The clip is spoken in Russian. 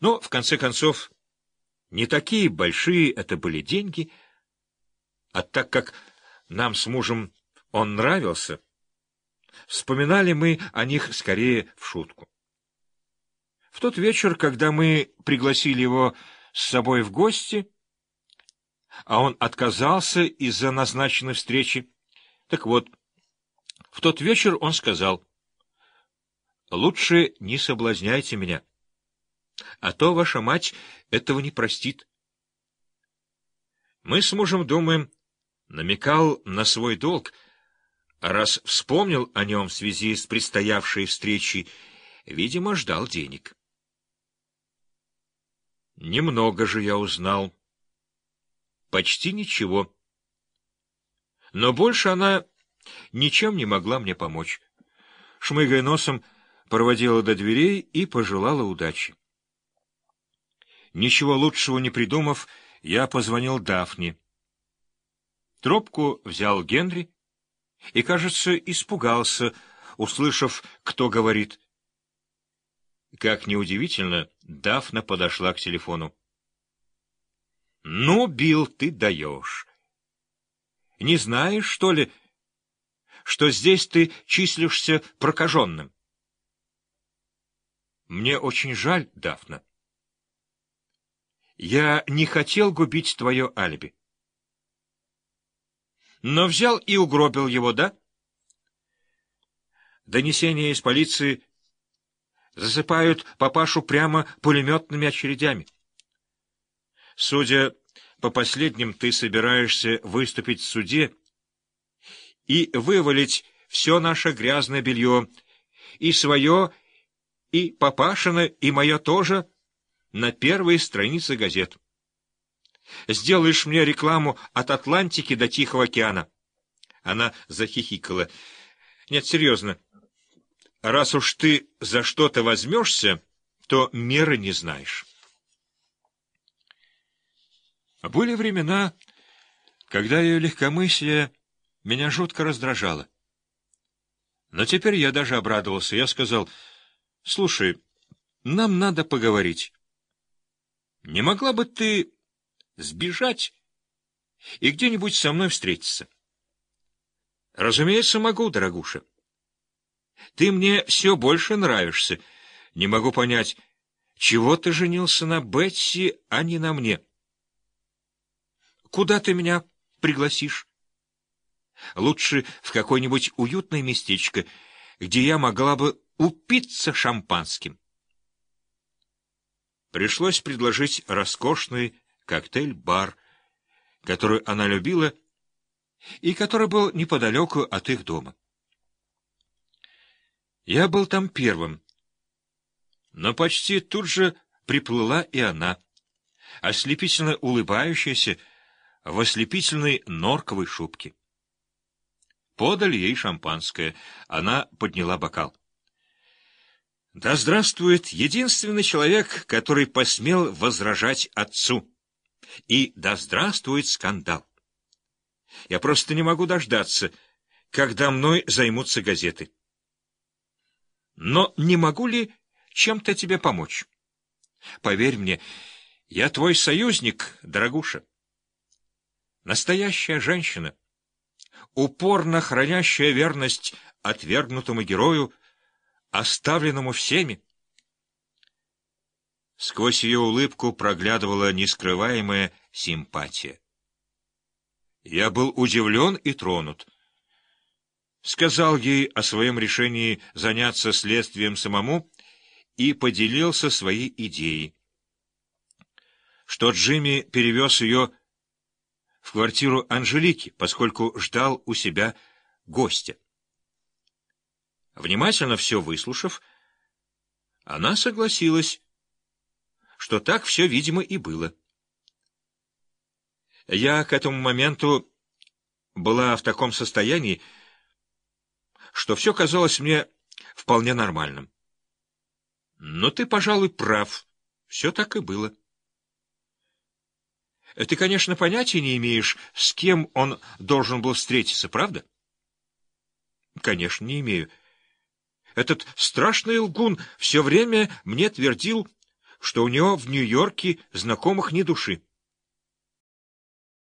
Но, в конце концов, не такие большие это были деньги, а так как нам с мужем он нравился, вспоминали мы о них скорее в шутку. В тот вечер, когда мы пригласили его с собой в гости, а он отказался из-за назначенной встречи, так вот, в тот вечер он сказал, «Лучше не соблазняйте меня, а то ваша мать этого не простит». Мы с мужем думаем, намекал на свой долг, а раз вспомнил о нем в связи с предстоявшей встречей, видимо, ждал денег. Немного же я узнал. Почти ничего. Но больше она ничем не могла мне помочь. Шмыгая носом, проводила до дверей и пожелала удачи. Ничего лучшего не придумав, я позвонил Дафне. Трубку взял Генри и, кажется, испугался, услышав, кто говорит. Как неудивительно, Дафна подошла к телефону. — Ну, Билл, ты даешь. Не знаешь, что ли, что здесь ты числишься прокаженным? — Мне очень жаль, Дафна. Я не хотел губить твое алиби. Но взял и угробил его, да? Донесения из полиции засыпают папашу прямо пулеметными очередями. Судя по последним, ты собираешься выступить в суде и вывалить все наше грязное белье, и свое, и папашина, и мое тоже, на первой странице газет. Сделаешь мне рекламу от Атлантики до Тихого океана. Она захихикала. Нет, серьезно. Раз уж ты за что-то возьмешься, то меры не знаешь. Были времена, когда ее легкомыслие меня жутко раздражало. Но теперь я даже обрадовался. Я сказал, «Слушай, нам надо поговорить. Не могла бы ты сбежать и где-нибудь со мной встретиться?» «Разумеется, могу, дорогуша. Ты мне все больше нравишься. Не могу понять, чего ты женился на Бетси, а не на мне?» Куда ты меня пригласишь? Лучше в какое-нибудь уютное местечко, где я могла бы упиться шампанским. Пришлось предложить роскошный коктейль-бар, который она любила и который был неподалеку от их дома. Я был там первым, но почти тут же приплыла и она, ослепительно улыбающаяся, в ослепительной норковой шубке. Подали ей шампанское. Она подняла бокал. Да здравствует единственный человек, который посмел возражать отцу. И да здравствует скандал. Я просто не могу дождаться, когда мной займутся газеты. Но не могу ли чем-то тебе помочь? Поверь мне, я твой союзник, дорогуша. Настоящая женщина, упорно хранящая верность отвергнутому герою, оставленному всеми. Сквозь ее улыбку проглядывала нескрываемая симпатия. Я был удивлен и тронут. Сказал ей о своем решении заняться следствием самому и поделился своей идеей. Что Джимми перевез ее в квартиру Анжелики, поскольку ждал у себя гостя. Внимательно все выслушав, она согласилась, что так все, видимо, и было. Я к этому моменту была в таком состоянии, что все казалось мне вполне нормальным. Но ты, пожалуй, прав. Все так и было. Ты, конечно, понятия не имеешь, с кем он должен был встретиться, правда? Конечно, не имею. Этот страшный лгун все время мне твердил, что у него в Нью-Йорке знакомых ни души.